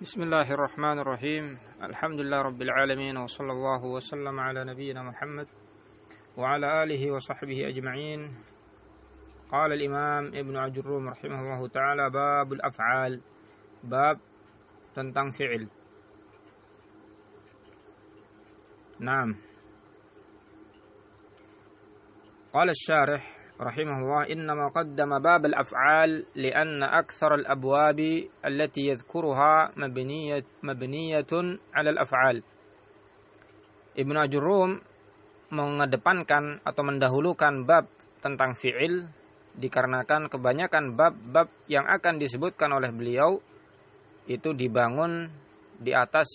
بسم الله الرحمن الرحيم. الحمد لله رب العالمين وصلى الله وسلم على نبينا محمد وعلى آله وصحبه أجمعين. قال الإمام ابن عجروم رحمه الله تعالى باب الأفعال باب tentang fi'il نعم. قال الشارح رحمه الله إنما قدم باب الأفعال لأن أكثر الأبواب التي يذكرها مبنية, مبنية على الأفعال Ibnu Ajurum mengedepankan atau mendahulukan bab tentang fi'il dikarenakan kebanyakan bab-bab yang akan disebutkan oleh beliau itu dibangun di atas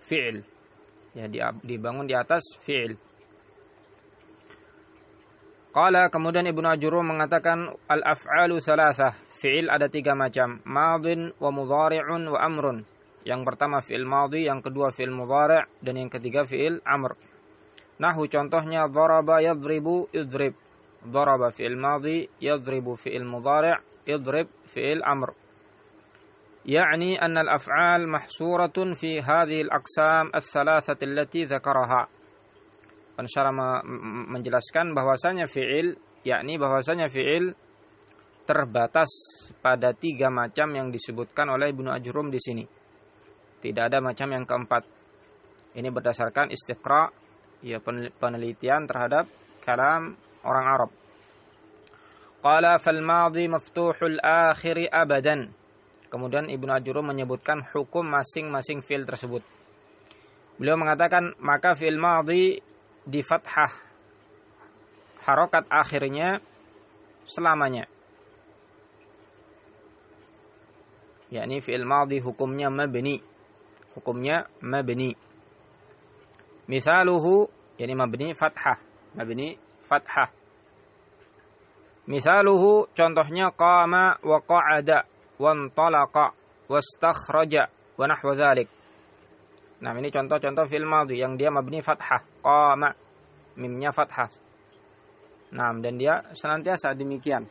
fi'il ya dibangun di atas fi'il Qala kemudian Ibnu Ajurum mengatakan al-af'alu thalathah. Fi'il ada tiga macam. Madin wa mudhari'un wa amrun. Yang pertama fi'il madhi, yang kedua fi'il mudhari' dan yang ketiga fi'il amr. Nahu contohnya dharaba yadribu idrib. Dharaba fi'il madhi, yadribu fi'il mudhari', idrib fi'il amr. يعني أن الأفعال محصورة في هذه الأقسام الثلاثة التي ذكرها pensyarah menjelaskan bahwasanya fi'il yakni bahwasanya fi'il terbatas pada tiga macam yang disebutkan oleh Ibnu Ajrum di sini. Tidak ada macam yang keempat. Ini berdasarkan istiqra ya penelitian terhadap kalam orang Arab. Qala fal madhi maftuhul akhir abadan. Kemudian Ibnu Ajrum menyebutkan hukum masing-masing fi'il tersebut. Beliau mengatakan maka fi'il madhi di fathah harokat akhirnya selamanya. Yakni fi'il madhi hukumnya mabni. Hukumnya mabni. Misaluhu yakni mabni fathah. Mabni fathah. Misaluhu contohnya qama wa qa'ada wa antalaqa wastakhraja wa nahwa dzalik Nah, ini contoh-contoh fi'il madhi yang dia mabni fathah, qama. Mimnya fathah. Nah, dan dia senantiasa demikian.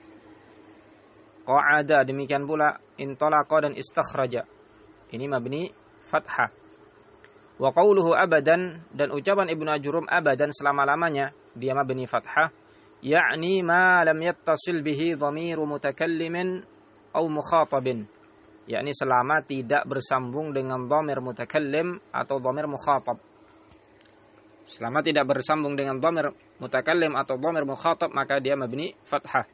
Qa'ada demikian pula intalaqa dan istakhraja. Ini mabni fathah. Wa qawluhu abadan dan ucapan Ibnu Ajurum abadan selama-lamanya dia mabni fathah yakni ma lam yattasil bihi dhamiru mutakallimin au mukhatabin yakni selama tidak bersambung dengan dhamir mutakallim atau dhamir mukhatab. Selama tidak bersambung dengan dhamir mutakallim atau dhamir mukhatab maka dia mabni fathah.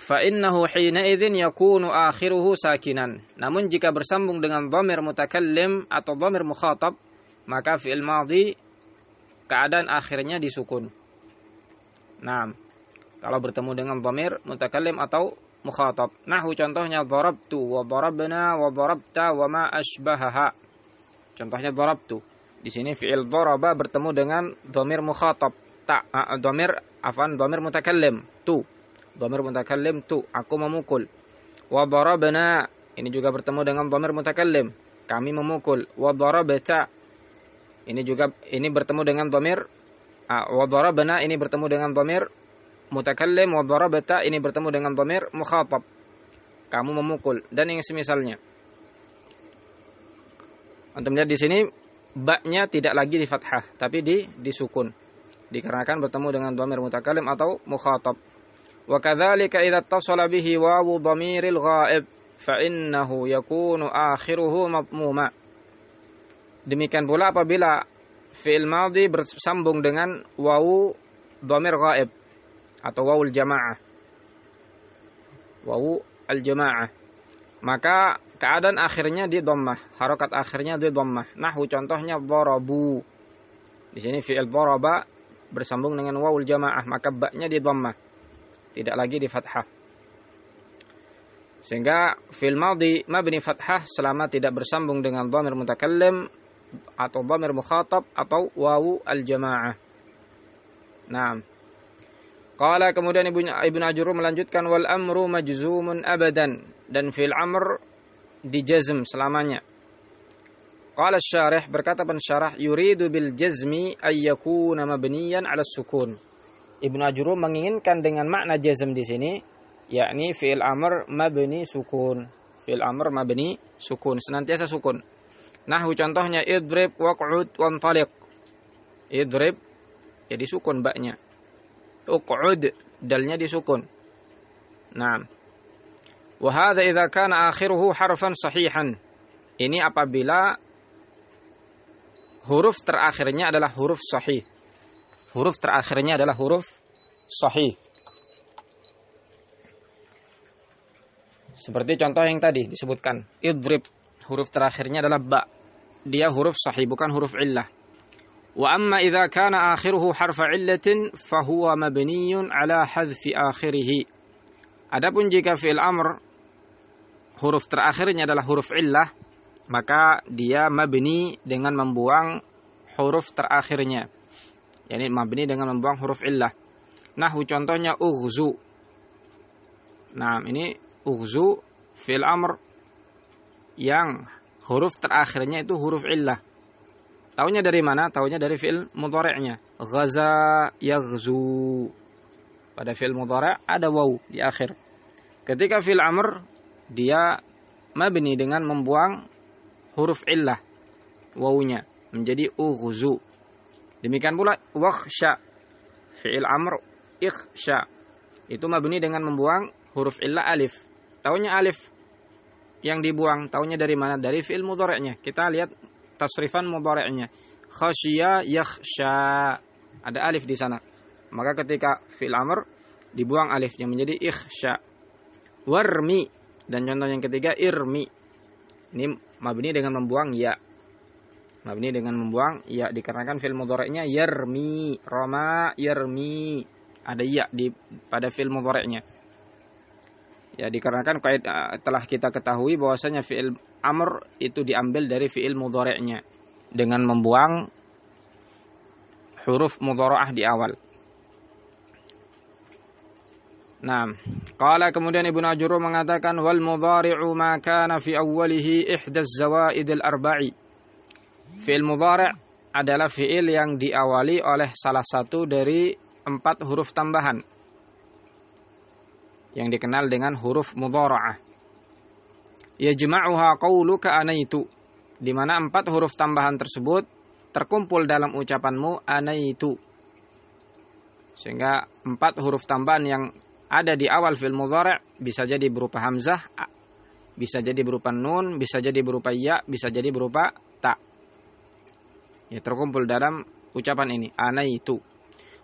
Fa innahu hina idzin yakunu akhiruhu sakinan. Namun jika bersambung dengan dhamir mutakallim atau dhamir mukhatab maka fi'il madhi keadaan akhirnya disukun. Nah, kalau bertemu dengan dhamir mutakallim atau mukhatab. Nahu contohnya darabtu wa darabna wa darabta wa ma asbahaha. Contohnya darabtu. Di sini fi'il daraba bertemu dengan dhamir mukhatab. Ta uh, dhamir afan dhamir mutakallim tu. Dhamir mutakallim tu, aku memukul. Wa darabna ini juga bertemu dengan dhamir mutakallim. Kami memukul. Wa darabta ini juga ini bertemu dengan dhamir uh, wa darabna ini bertemu dengan dhamir mutakallim wa darabata ini bertemu dengan dhamir mukhatab. Kamu memukul dan yang semisalnya. Untuk melihat di sini baknya tidak lagi di fathah tapi di disukun. Dikarenakan bertemu dengan dhamir mutakallim atau mukhatab. Wa kadzalika idza ittasala bihi wawu dhamiril ghaib fa innahu yakunu akhiruhu madmuma. Demikian pula apabila fi'il madhi bersambung dengan wawu dhamir ghaib atau wawul jamaah. Wawu al-jamaah. Maka keadaan akhirnya di dhammah, harokat akhirnya di dhammah. Nahu contohnya dharabu. Di sini fi'il dharaba bersambung dengan wawul jamaah, maka baknya di dhammah. Tidak lagi di fathah. Sehingga fi'il madhi mabni fathah selama tidak bersambung dengan dhamir mutakallim atau dhamir mukhatab atau wawu al-jamaah. Nah, Qala kemudian Ibnu Ibnu melanjutkan wal amru majzumun abadan dan fil amr dijazm selamanya. Qala syarih berkata pensyarah yuridu bil jazmi ay yakuna mabniyan ala sukun. Ibnu Ajurum menginginkan dengan makna jazm di sini yakni fi'il amr mabni sukun. Fi'il amr mabni sukun, senantiasa sukun. Nahwu contohnya idrib waq'ud wantaliq. Idrib jadi sukun baknya. Uq'ud dalnya disukun. Nah. Wa hadza idza kana akhiruhu harfan sahihan. Ini apabila huruf terakhirnya adalah huruf sahih. Huruf terakhirnya adalah huruf sahih. Seperti contoh yang tadi disebutkan, idrib huruf terakhirnya adalah ba. Dia huruf sahih bukan huruf illah. Amma idza kana akhiruhu harfa illatin fahuwa mabniyun ala hadfi akhirih. Adapun jika fi'il amr huruf terakhirnya adalah huruf illah, maka dia mabni dengan membuang huruf terakhirnya. Yani mabni dengan membuang huruf illah. Nah, contohnya ughzu. Nah, ini ughzu fil amr yang huruf terakhirnya itu huruf illah. Taunya dari mana? Taunya dari fil mudhari'nya. Ghaza yaghzu. Pada fil mudhari' ada waw di akhir. Ketika fil amr dia mabni dengan membuang huruf illah wawunya menjadi ughzu. Demikian pula wakhsha fi'il amr ikhsha itu mabni dengan membuang huruf illah alif Taunya alif yang dibuang, taunya dari mana? Dari fi'il mudhari'nya. Kita lihat tasrifan mudhari'nya. Khasyiya yakhsha. Ada alif di sana. Maka ketika fi'il amr dibuang alifnya menjadi ikhsha. Warmi dan contoh yang ketiga irmi. Ini mabni dengan membuang ya. Mabni dengan membuang ya dikarenakan fi'il mudhari'nya yarmi, roma yarmi. Ada ya di pada fi'il mudhari'nya. Ya dikarenakan kait uh, telah kita ketahui bahwasanya fiil amr itu diambil dari fiil mudhari'nya dengan membuang huruf mudhara'ah di awal. Nah, qala kemudian Ibnu Ajurru mengatakan wal mudhari'u ma kana fi awwalihi ihda zawaid al arba'i. Fi'il mudhari' adalah fi'il yang diawali oleh salah satu dari empat huruf tambahan yang dikenal dengan huruf mudhara'ah. Yajma'uha qawluka anaitu di mana empat huruf tambahan tersebut terkumpul dalam ucapanmu anaitu. Sehingga empat huruf tambahan yang ada di awal fil mudhari' bisa jadi berupa hamzah, bisa jadi berupa nun, bisa jadi berupa ya, bisa jadi berupa ta. Ya terkumpul dalam ucapan ini anaitu.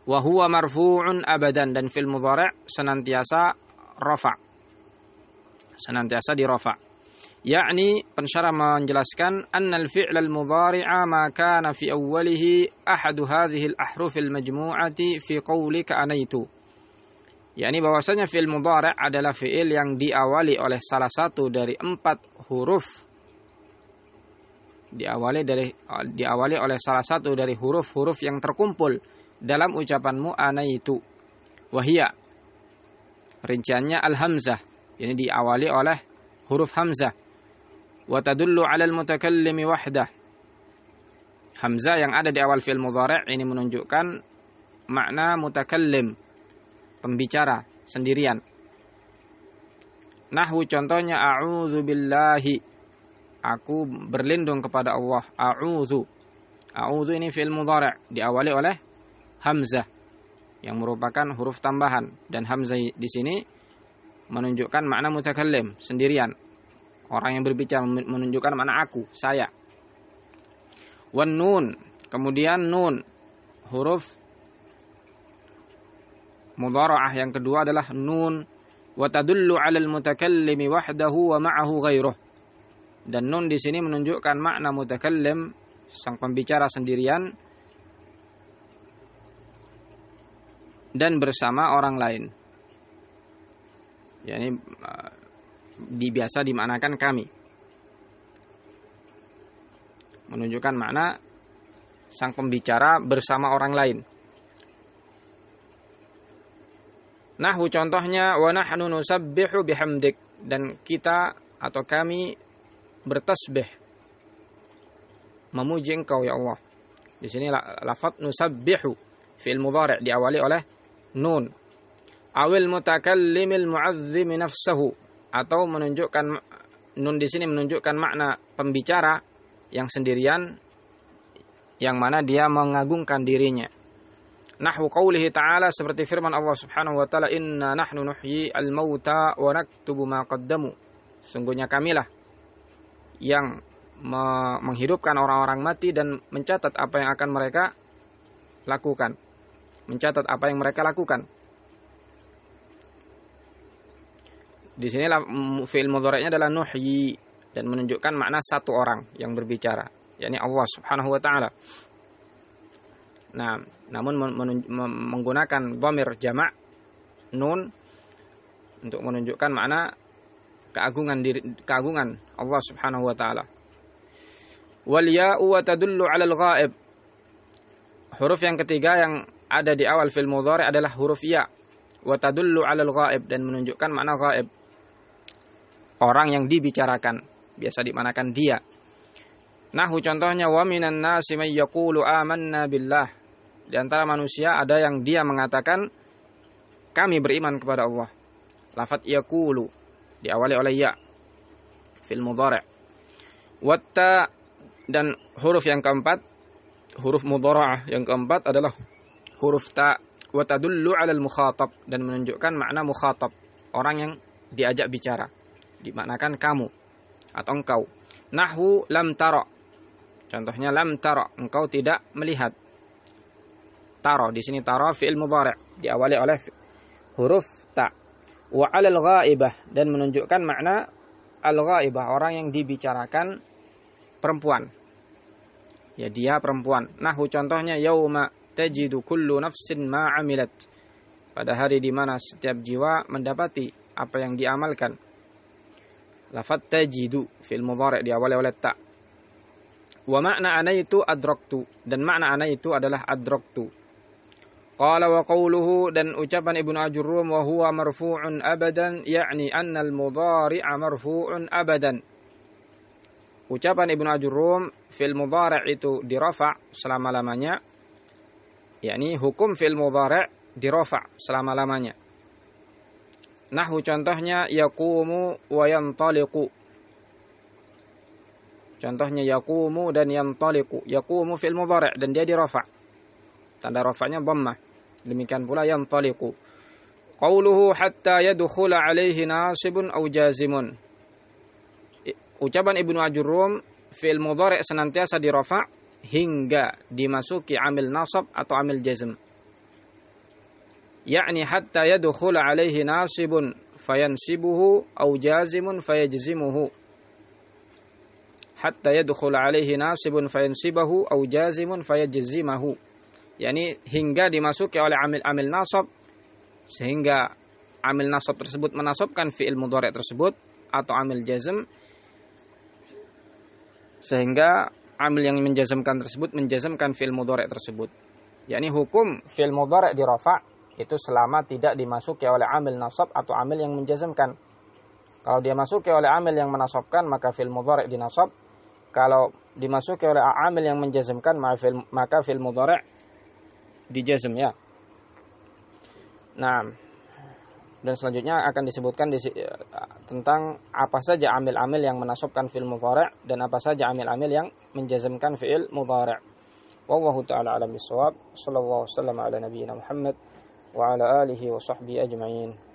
Wa huwa marfu'un abadan dan fil mudhari' senantiasa rafa. Senantiasa di rafa yakni pensyarah menjelaskan annal fi'l al-mudhari'a ma kana fi awwalihi ahadu hadhihi al-ahruf al-majmu'ati fi qawlika anaitu. Yakni bahwasanya fi'il mudhari' adalah fi'il yang diawali oleh salah satu dari empat huruf. Diawali dari diawali oleh salah satu dari huruf-huruf yang terkumpul dalam ucapanmu anaitu. Wahia rinciannya al-hamzah. Ini diawali oleh huruf hamzah. Wa tadullu 'ala al-mutakallimi wahdah. Hamzah yang ada di awal fi'il mudhari' ini menunjukkan makna mutakallim. Pembicara sendirian. Nahwu contohnya a'udzu billahi. Aku berlindung kepada Allah. A'udzu. A'udzu ini fi'il mudhari' diawali oleh hamzah yang merupakan huruf tambahan dan hamzah di sini menunjukkan makna mutakallim sendirian. Orang yang berbicara menunjukkan makna aku, saya. Wan nun, kemudian nun huruf mudhara'ah yang kedua adalah nun wa tadullu 'ala al-mutakallimi wahdahu wa ma'ahu ghairuh. Dan nun di sini menunjukkan makna mutakallim sang pembicara sendirian dan bersama orang lain. Ya ini uh, biasa dimanakan kami. Menunjukkan makna sang pembicara bersama orang lain. Nahwu contohnya wa nahnu nusabbihu bihamdik dan kita atau kami bertasbih memuji Engkau ya Allah. Di sini lafaz nusabbihu fi'il mudhari' diawali oleh nun. awil mutakallimil mu'azzimi nafsahu atau menunjukkan nun di sini menunjukkan makna pembicara yang sendirian yang mana dia mengagungkan dirinya. Nahwu qawlihi ta'ala seperti firman Allah Subhanahu wa taala inna nahnu nuhyi al-mauta wa naktubu ma qaddamu. Sungguhnya kamilah yang menghidupkan orang-orang mati dan mencatat apa yang akan mereka lakukan. Mencatat apa yang mereka lakukan. Di sini fi'il mudhari'nya adalah nuhyi dan menunjukkan makna satu orang yang berbicara, yakni Allah Subhanahu wa taala. Nah, namun menggunakan dhamir jamak nun untuk menunjukkan makna keagungan diri, keagungan Allah Subhanahu wa taala. Wal ya'u wa tadullu 'ala al-ghaib. Huruf yang ketiga yang ada di awal fil mudhari adalah huruf ya. Wa tadullu 'ala al-ghaib dan menunjukkan makna ghaib. Orang yang dibicarakan biasa dimanakan dia. Nahu contohnya wa minan nasi may yaqulu amanna billah. Di antara manusia ada yang dia mengatakan kami beriman kepada Allah. Lafat yaqulu diawali oleh ya fil mudhari' watta dan huruf yang keempat huruf mudhara'ah yang keempat adalah huruf ta wa tadullu 'ala al-mukhatab dan menunjukkan makna mukhatab orang yang diajak bicara dimaknakan kamu atau engkau. Nahwu lam taro. Contohnya lam taro, engkau tidak melihat. Taro di sini taro fi'il mudhari' diawali oleh huruf ta. Wa 'alal ghaibah dan menunjukkan makna al-ghaibah orang yang dibicarakan perempuan. Ya dia perempuan. Nahwu contohnya yauma tajidu kullu nafsin ma 'amilat. Pada hari di mana setiap jiwa mendapati apa yang diamalkan. Lafat tajidu fil mudhari diawali oleh ta. Wa makna ana itu adraktu dan makna ana itu adalah adraktu. Qala wa qawluhu dan ucapan ibnu ajurrum wa huwa marfu'un abadan yakni anna al mudhari'a marfu'un abadan. Ucapan ibnu ajurrum fil mudhari' itu dirafa selama-lamanya yakni hukum fil mudhari' dirafa selama-lamanya Nahwu contohnya yakumu wa yantaliqu. Contohnya yakumu dan yantaliqu. Yakumu fil mudhari' dan dia dirafa. Tanda rafa'nya dhammah. Demikian pula yantaliqu. Qauluhu hatta yadkhula alaihi nasibun aw jazimun. Ucapan Ibnu Ajurrum fil mudhari' senantiasa dirafa hingga dimasuki amil nasab atau amil jazm. Yakni hatta yadkhula alaihi nasibun fayansibuhu au jazimun fayajzimuhu. Hatta yadkhula alaihi nasibun fayansibahu au jazimun fayajzimahu. Yakni hingga dimasuki oleh amil-amil nasab sehingga amil nasab tersebut menasabkan fi'il mudhari' tersebut atau amil jazm sehingga amil yang menjazmkan tersebut menjazmkan fi'il mudhari' tersebut yakni hukum fi'il mudhari' di rafa' itu selama tidak dimasuki oleh amil nasab atau amil yang menjazmkan. Kalau dia masuki oleh amil yang menasabkan maka fil mudhari' dinasab. Kalau dimasuki oleh amil yang menjazmkan maka fil mudhari' dijazm ya. Nah, dan selanjutnya akan disebutkan di, eh, tentang apa saja amil-amil yang menasobkan fi'il mudhari' dan apa saja amil-amil yang menjazmkan fi'il mudhari'. Wallahu taala alam bisawab. Sallallahu wasallam ala nabiyina Muhammad wa ala alihi wa sahbihi ajma'in.